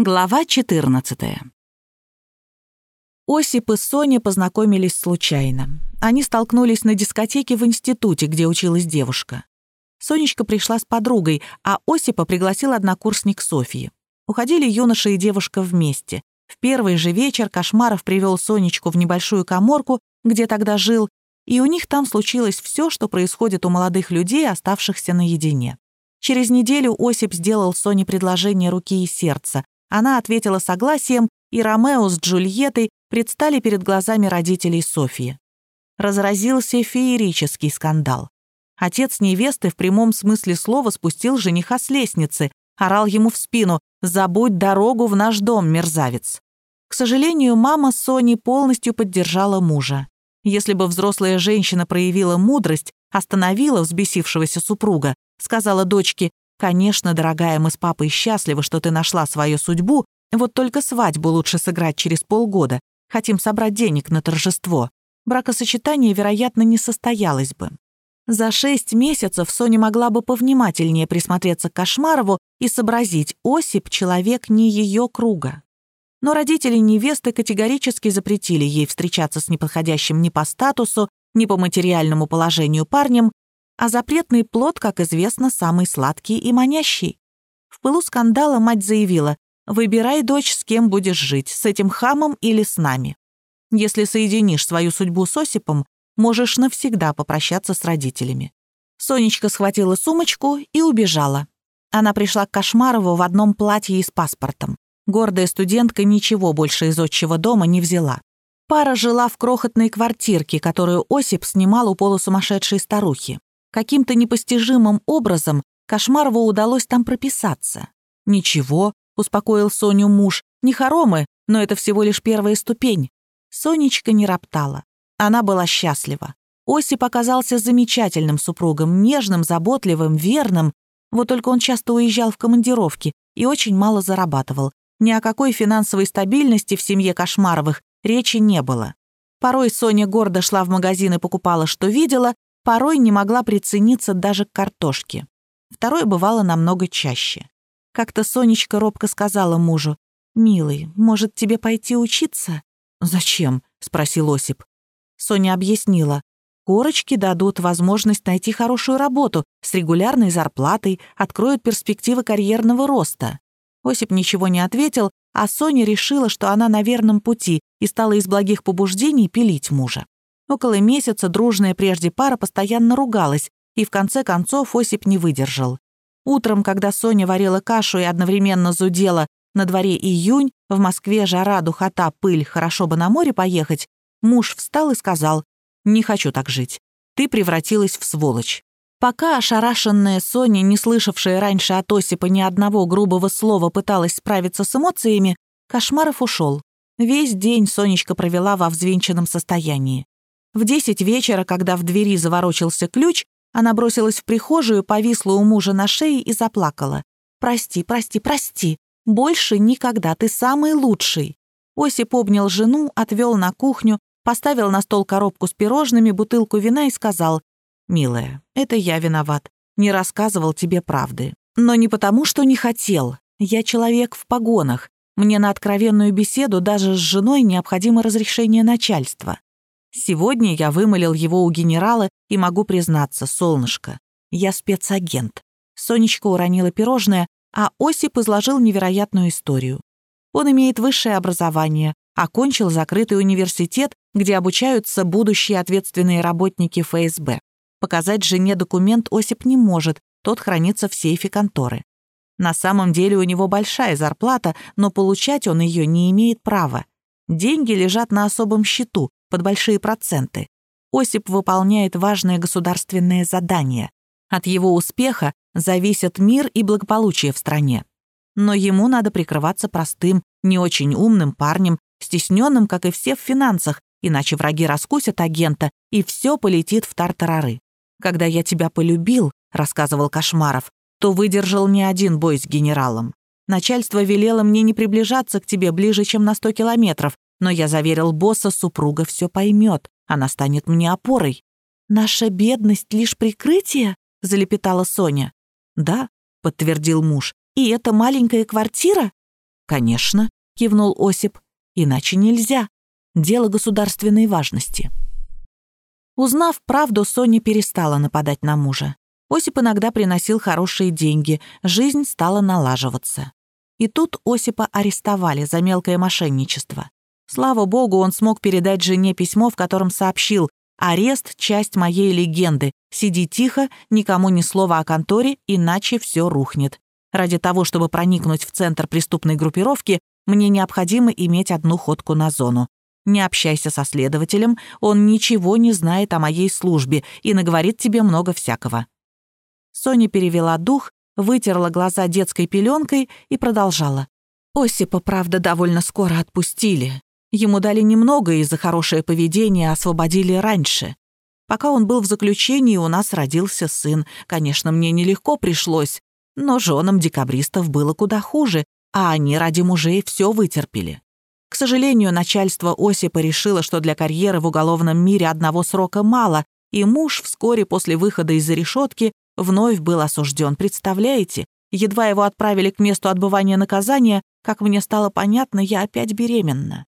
Глава 14. Осип и Соня познакомились случайно. Они столкнулись на дискотеке в институте, где училась девушка. Сонечка пришла с подругой, а Осипа пригласил однокурсник Софьи. Уходили юноша и девушка вместе. В первый же вечер Кошмаров привел Сонечку в небольшую коморку, где тогда жил, и у них там случилось все, что происходит у молодых людей, оставшихся наедине. Через неделю Осип сделал Соне предложение руки и сердца, она ответила согласием, и Ромео с Джульеттой предстали перед глазами родителей Софьи. Разразился феерический скандал. Отец невесты в прямом смысле слова спустил жениха с лестницы, орал ему в спину «Забудь дорогу в наш дом, мерзавец». К сожалению, мама Сони полностью поддержала мужа. Если бы взрослая женщина проявила мудрость, остановила взбесившегося супруга, сказала дочке «Конечно, дорогая, мы с папой счастливы, что ты нашла свою судьбу, вот только свадьбу лучше сыграть через полгода. Хотим собрать денег на торжество. Бракосочетание, вероятно, не состоялось бы». За шесть месяцев Соня могла бы повнимательнее присмотреться к Кошмарову и сообразить, Осип — человек не ее круга. Но родители невесты категорически запретили ей встречаться с неподходящим ни по статусу, ни по материальному положению парнем, а запретный плод, как известно, самый сладкий и манящий. В пылу скандала мать заявила, «Выбирай, дочь, с кем будешь жить, с этим хамом или с нами. Если соединишь свою судьбу с Осипом, можешь навсегда попрощаться с родителями». Сонечка схватила сумочку и убежала. Она пришла к Кошмарову в одном платье и с паспортом. Гордая студентка ничего больше из отчего дома не взяла. Пара жила в крохотной квартирке, которую Осип снимал у полусумасшедшей старухи. Каким-то непостижимым образом Кошмарову удалось там прописаться. «Ничего», — успокоил Соню муж, — «не хоромы, но это всего лишь первая ступень». Сонечка не роптала. Она была счастлива. Осип оказался замечательным супругом, нежным, заботливым, верным. Вот только он часто уезжал в командировки и очень мало зарабатывал. Ни о какой финансовой стабильности в семье Кошмаровых речи не было. Порой Соня гордо шла в магазин и покупала, что видела, порой не могла прицениться даже к картошке. Второе бывало намного чаще. Как-то Сонечка робко сказала мужу, «Милый, может, тебе пойти учиться?» «Зачем?» — спросил Осип. Соня объяснила, «Корочки дадут возможность найти хорошую работу с регулярной зарплатой, откроют перспективы карьерного роста». Осип ничего не ответил, а Соня решила, что она на верном пути и стала из благих побуждений пилить мужа. Около месяца дружная прежде пара постоянно ругалась, и в конце концов Осип не выдержал. Утром, когда Соня варила кашу и одновременно зудела «На дворе июнь, в Москве жара, духота, пыль, хорошо бы на море поехать», муж встал и сказал «Не хочу так жить. Ты превратилась в сволочь». Пока ошарашенная Соня, не слышавшая раньше от Осипа ни одного грубого слова, пыталась справиться с эмоциями, Кошмаров ушел. Весь день Сонечка провела во взвинченном состоянии. В десять вечера, когда в двери заворочился ключ, она бросилась в прихожую, повисла у мужа на шее и заплакала. «Прости, прости, прости. Больше никогда. Ты самый лучший». Осип обнял жену, отвел на кухню, поставил на стол коробку с пирожными, бутылку вина и сказал, «Милая, это я виноват. Не рассказывал тебе правды. Но не потому, что не хотел. Я человек в погонах. Мне на откровенную беседу даже с женой необходимо разрешение начальства. Сегодня я вымолил его у генерала и могу признаться, солнышко, я спецагент. Сонечка уронила пирожное, а Осип изложил невероятную историю. Он имеет высшее образование, окончил закрытый университет, где обучаются будущие ответственные работники ФСБ. Показать жене документ Осип не может, тот хранится в сейфе конторы. На самом деле у него большая зарплата, но получать он ее не имеет права. Деньги лежат на особом счету, под большие проценты. Осип выполняет важное государственное задание. От его успеха зависят мир и благополучие в стране. Но ему надо прикрываться простым, не очень умным парнем, стесненным, как и все в финансах, иначе враги раскусят агента, и все полетит в тартарары. «Когда я тебя полюбил», — рассказывал Кошмаров, то выдержал не один бой с генералом. Начальство велело мне не приближаться к тебе ближе, чем на сто километров, но я заверил босса, супруга все поймет, она станет мне опорой. «Наша бедность — лишь прикрытие?» — залепетала Соня. «Да», — подтвердил муж. «И это маленькая квартира?» «Конечно», — кивнул Осип, — «иначе нельзя. Дело государственной важности». Узнав правду, Соня перестала нападать на мужа. Осип иногда приносил хорошие деньги, жизнь стала налаживаться. И тут Осипа арестовали за мелкое мошенничество. Слава богу, он смог передать жене письмо, в котором сообщил «Арест — часть моей легенды. Сиди тихо, никому ни слова о конторе, иначе все рухнет. Ради того, чтобы проникнуть в центр преступной группировки, мне необходимо иметь одну ходку на зону. Не общайся со следователем, он ничего не знает о моей службе и наговорит тебе много всякого». Соня перевела дух вытерла глаза детской пеленкой и продолжала. Осипа, правда, довольно скоро отпустили. Ему дали немного и за хорошее поведение освободили раньше. Пока он был в заключении, у нас родился сын. Конечно, мне нелегко пришлось, но женам декабристов было куда хуже, а они ради мужей все вытерпели. К сожалению, начальство Осипа решило, что для карьеры в уголовном мире одного срока мало, и муж вскоре после выхода из-за решетки вновь был осужден, представляете? Едва его отправили к месту отбывания наказания, как мне стало понятно, я опять беременна.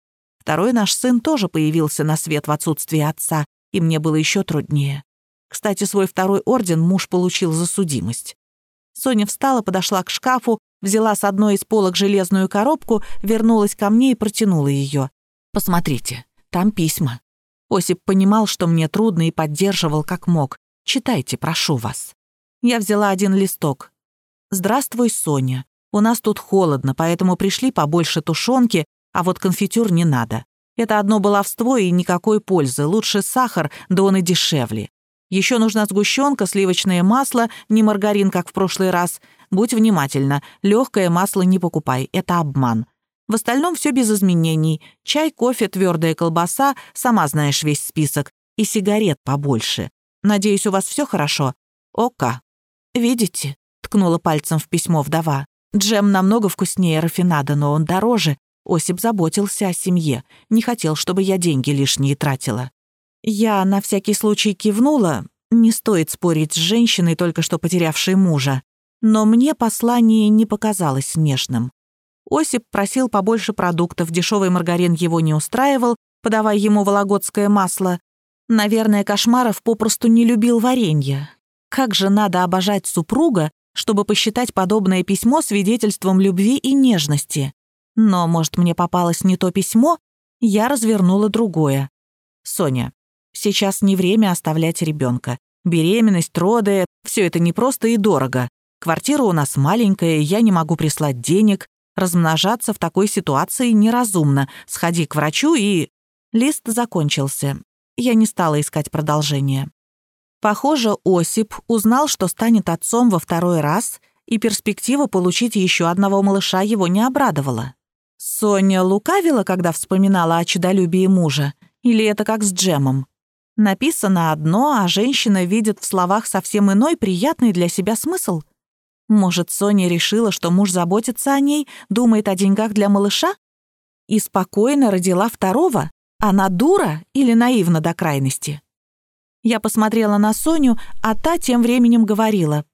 Второй наш сын тоже появился на свет в отсутствие отца, и мне было еще труднее. Кстати, свой второй орден муж получил за судимость. Соня встала, подошла к шкафу, взяла с одной из полок железную коробку, вернулась ко мне и протянула ее. «Посмотрите, там письма». Осип понимал, что мне трудно, и поддерживал как мог. «Читайте, прошу вас». Я взяла один листок. «Здравствуй, Соня. У нас тут холодно, поэтому пришли побольше тушенки, а вот конфитюр не надо. Это одно баловство и никакой пользы. Лучше сахар, да он и дешевле. Еще нужна сгущенка, сливочное масло, не маргарин, как в прошлый раз. Будь внимательна, легкое масло не покупай, это обман. В остальном все без изменений. Чай, кофе, твердая колбаса, сама знаешь весь список. И сигарет побольше. Надеюсь, у вас все хорошо? Ока. «Видите?» — ткнула пальцем в письмо вдова. «Джем намного вкуснее рафинада, но он дороже. Осип заботился о семье, не хотел, чтобы я деньги лишние тратила». Я на всякий случай кивнула. Не стоит спорить с женщиной, только что потерявшей мужа. Но мне послание не показалось нежным. Осип просил побольше продуктов, дешевый маргарин его не устраивал, подавая ему вологодское масло. Наверное, Кошмаров попросту не любил варенье. Как же надо обожать супруга, чтобы посчитать подобное письмо свидетельством любви и нежности? Но, может, мне попалось не то письмо? Я развернула другое. Соня, сейчас не время оставлять ребенка. Беременность, роды — все это непросто и дорого. Квартира у нас маленькая, я не могу прислать денег. Размножаться в такой ситуации неразумно. Сходи к врачу и... Лист закончился. Я не стала искать продолжение. Похоже, Осип узнал, что станет отцом во второй раз, и перспектива получить еще одного малыша его не обрадовала. Соня лукавила, когда вспоминала о чудолюбии мужа, или это как с Джемом? Написано одно, а женщина видит в словах совсем иной, приятный для себя смысл. Может, Соня решила, что муж заботится о ней, думает о деньгах для малыша? И спокойно родила второго? Она дура или наивна до крайности? Я посмотрела на Соню, а та тем временем говорила.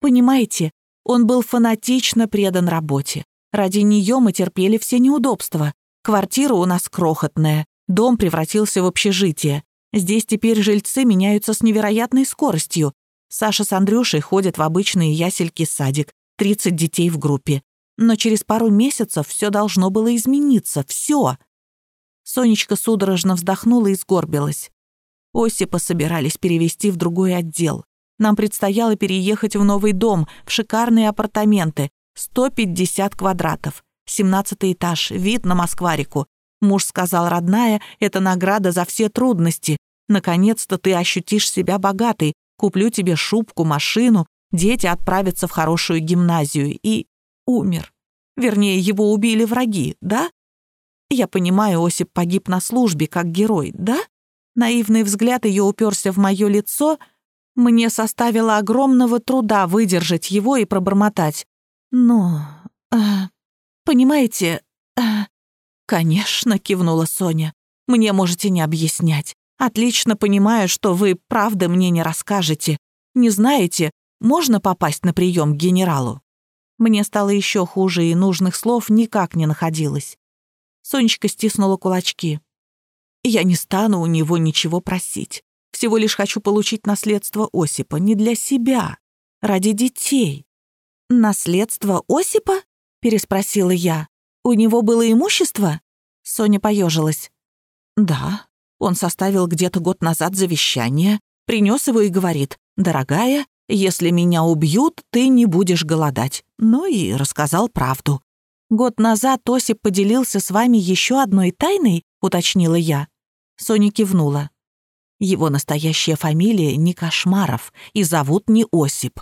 «Понимаете, он был фанатично предан работе. Ради нее мы терпели все неудобства. Квартира у нас крохотная, дом превратился в общежитие. Здесь теперь жильцы меняются с невероятной скоростью. Саша с Андрюшей ходят в обычный ясельки-садик, 30 детей в группе. Но через пару месяцев все должно было измениться, все. Сонечка судорожно вздохнула и сгорбилась. Осипа собирались перевести в другой отдел. Нам предстояло переехать в новый дом, в шикарные апартаменты, 150 квадратов, 17 этаж, вид на Москварику. Муж сказал, родная, это награда за все трудности. Наконец-то ты ощутишь себя богатой, куплю тебе шубку, машину, дети отправятся в хорошую гимназию. И умер. Вернее, его убили враги, да? Я понимаю, Осип погиб на службе как герой, да? Наивный взгляд ее уперся в мое лицо. Мне составило огромного труда выдержать его и пробормотать. «Ну, э, понимаете...» э, «Конечно», — кивнула Соня. «Мне можете не объяснять. Отлично понимаю, что вы правда мне не расскажете. Не знаете, можно попасть на прием к генералу?» Мне стало еще хуже, и нужных слов никак не находилось. Сонечка стиснула кулачки. «Я не стану у него ничего просить. Всего лишь хочу получить наследство Осипа не для себя, ради детей». «Наследство Осипа?» — переспросила я. «У него было имущество?» Соня поежилась. «Да, он составил где-то год назад завещание, принес его и говорит, «Дорогая, если меня убьют, ты не будешь голодать». Ну и рассказал правду. «Год назад Осип поделился с вами еще одной тайной?» — уточнила я. Соня кивнула. Его настоящая фамилия не Кошмаров и зовут не Осип.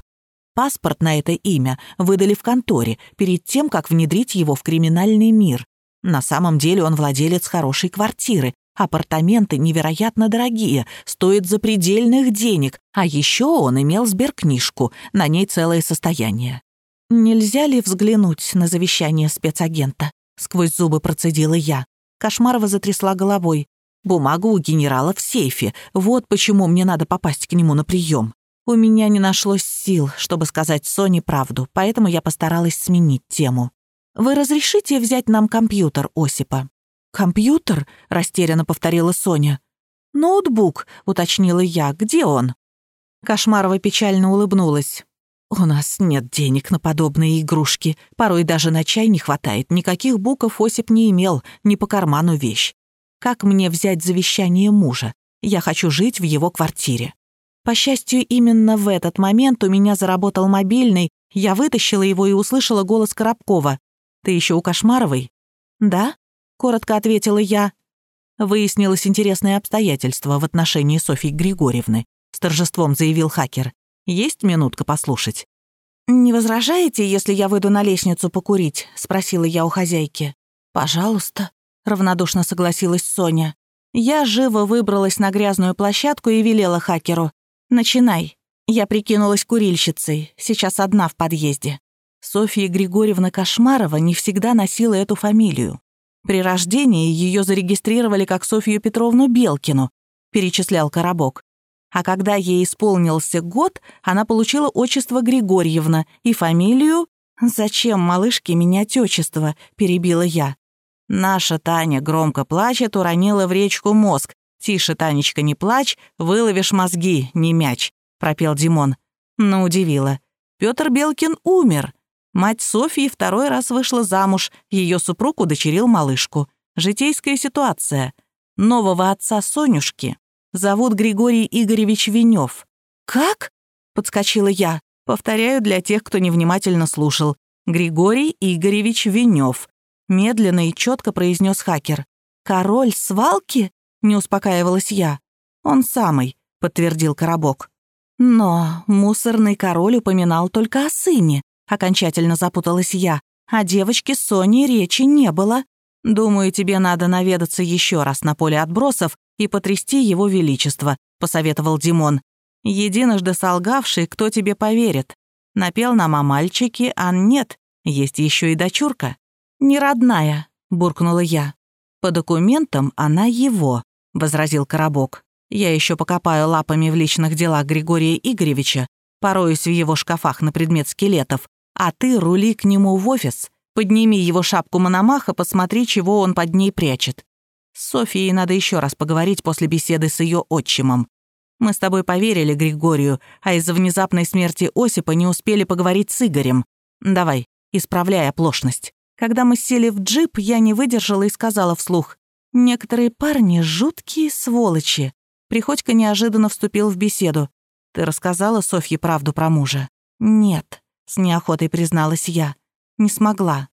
Паспорт на это имя выдали в конторе перед тем, как внедрить его в криминальный мир. На самом деле он владелец хорошей квартиры, Апартаменты невероятно дорогие, стоят запредельных денег, а еще он имел сберкнижку, на ней целое состояние. «Нельзя ли взглянуть на завещание спецагента?» — сквозь зубы процедила я. Кошмарова затрясла головой. «Бумага у генерала в сейфе. Вот почему мне надо попасть к нему на прием. У меня не нашлось сил, чтобы сказать Соне правду, поэтому я постаралась сменить тему. «Вы разрешите взять нам компьютер Осипа?» «Компьютер?» — растерянно повторила Соня. «Ноутбук», — уточнила я. «Где он?» Кошмарова печально улыбнулась. «У нас нет денег на подобные игрушки. Порой даже на чай не хватает. Никаких букв Осип не имел, не по карману вещь. Как мне взять завещание мужа? Я хочу жить в его квартире». По счастью, именно в этот момент у меня заработал мобильный, я вытащила его и услышала голос Коробкова. «Ты еще у Кошмаровой?» «Да?» — коротко ответила я. Выяснилось интересное обстоятельство в отношении Софьи Григорьевны. С торжеством заявил хакер. «Есть минутка послушать?» «Не возражаете, если я выйду на лестницу покурить?» — спросила я у хозяйки. «Пожалуйста», — равнодушно согласилась Соня. Я живо выбралась на грязную площадку и велела хакеру. «Начинай». Я прикинулась курильщицей, сейчас одна в подъезде. Софья Григорьевна Кошмарова не всегда носила эту фамилию. При рождении ее зарегистрировали как Софью Петровну Белкину, перечислял Коробок. А когда ей исполнился год, она получила отчество Григорьевна и фамилию «Зачем малышке менять отчество?» – перебила я. Наша Таня громко плачет, уронила в речку мозг. «Тише, Танечка, не плачь, выловишь мозги, не мяч», – пропел Димон. Но удивила. Петр Белкин умер. Мать Софьи второй раз вышла замуж, ее супруг удочерил малышку. Житейская ситуация. Нового отца Сонюшки зовут Григорий Игоревич Венев. «Как?» — подскочила я. Повторяю для тех, кто невнимательно слушал. Григорий Игоревич Венев. Медленно и четко произнес хакер. «Король свалки?» — не успокаивалась я. «Он самый», — подтвердил Коробок. Но мусорный король упоминал только о сыне. Окончательно запуталась я. О девочке Сони речи не было. Думаю, тебе надо наведаться еще раз на поле отбросов и потрясти его величество», — посоветовал Димон. «Единожды солгавший, кто тебе поверит? Напел нам о мальчике, а нет, есть еще и дочурка». «Не родная», — буркнула я. «По документам она его», — возразил Коробок. «Я еще покопаю лапами в личных делах Григория Игоревича, пороюсь в его шкафах на предмет скелетов, а ты рули к нему в офис, подними его шапку Мономаха, посмотри, чего он под ней прячет. С Софией надо еще раз поговорить после беседы с ее отчимом. Мы с тобой поверили Григорию, а из-за внезапной смерти Осипа не успели поговорить с Игорем. Давай, исправляй оплошность. Когда мы сели в джип, я не выдержала и сказала вслух. «Некоторые парни — жуткие сволочи». Приходько неожиданно вступил в беседу. «Ты рассказала Софье правду про мужа?» «Нет», с неохотой призналась я. Не смогла.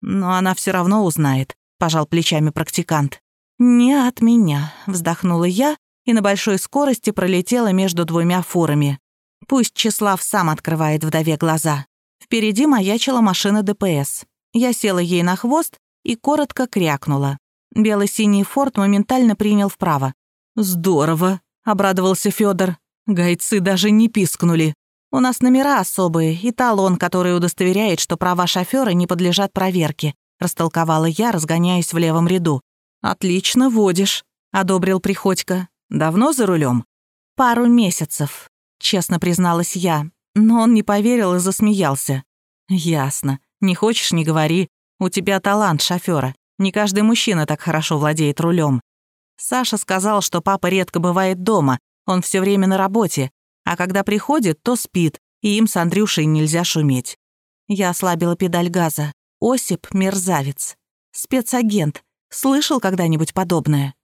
Но она все равно узнает, пожал плечами практикант. Не от меня, вздохнула я и на большой скорости пролетела между двумя фурами. Пусть Числав сам открывает вдове глаза. Впереди маячила машина ДПС. Я села ей на хвост и коротко крякнула. Бело-синий форт моментально принял вправо. «Здорово», — обрадовался Федор. Гайцы даже не пискнули. У нас номера особые и талон, который удостоверяет, что права шофера не подлежат проверке», — растолковала я, разгоняясь в левом ряду. «Отлично водишь», — одобрил Приходько. «Давно за рулем? «Пару месяцев», — честно призналась я. Но он не поверил и засмеялся. «Ясно. Не хочешь — не говори. У тебя талант шофера. Не каждый мужчина так хорошо владеет рулем. Саша сказал, что папа редко бывает дома, он все время на работе, а когда приходит, то спит, и им с Андрюшей нельзя шуметь. Я ослабила педаль газа. Осип — мерзавец. Спецагент. Слышал когда-нибудь подобное?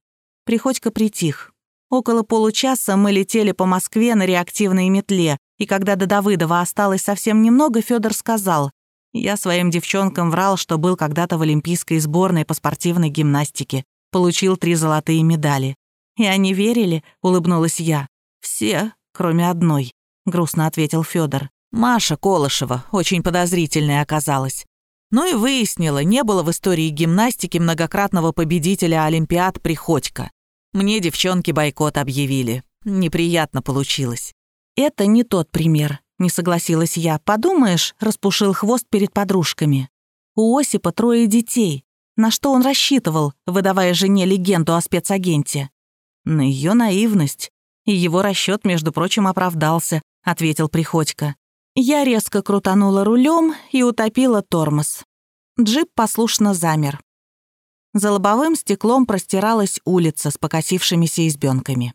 Приходько притих. Около получаса мы летели по Москве на реактивной метле, и когда до Давыдова осталось совсем немного, Федор сказал, «Я своим девчонкам врал, что был когда-то в олимпийской сборной по спортивной гимнастике, получил три золотые медали. И они верили?» — улыбнулась я. «Все, кроме одной», — грустно ответил Федор. «Маша Колышева, очень подозрительная оказалась. Ну и выяснила, не было в истории гимнастики многократного победителя Олимпиад Приходько. Мне девчонки бойкот объявили. Неприятно получилось. «Это не тот пример», — не согласилась я. «Подумаешь, распушил хвост перед подружками. У Осипа трое детей. На что он рассчитывал, выдавая жене легенду о спецагенте?» «На ее наивность. И его расчет, между прочим, оправдался», — ответил Приходько. Я резко крутанула рулем и утопила тормоз. Джип послушно замер. За лобовым стеклом простиралась улица с покосившимися избенками.